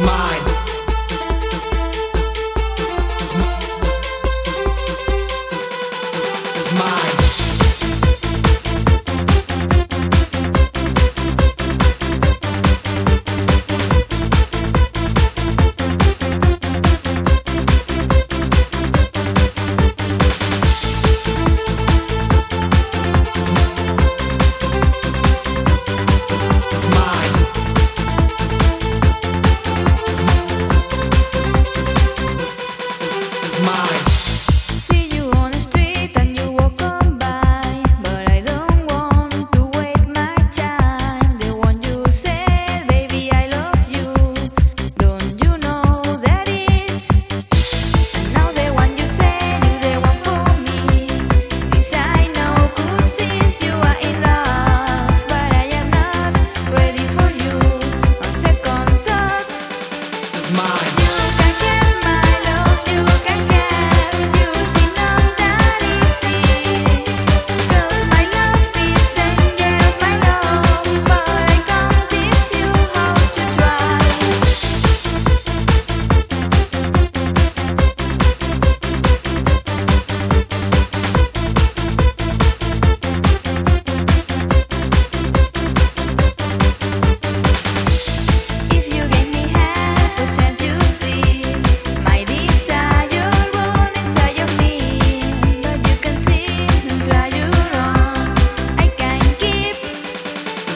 mine.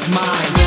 Mine.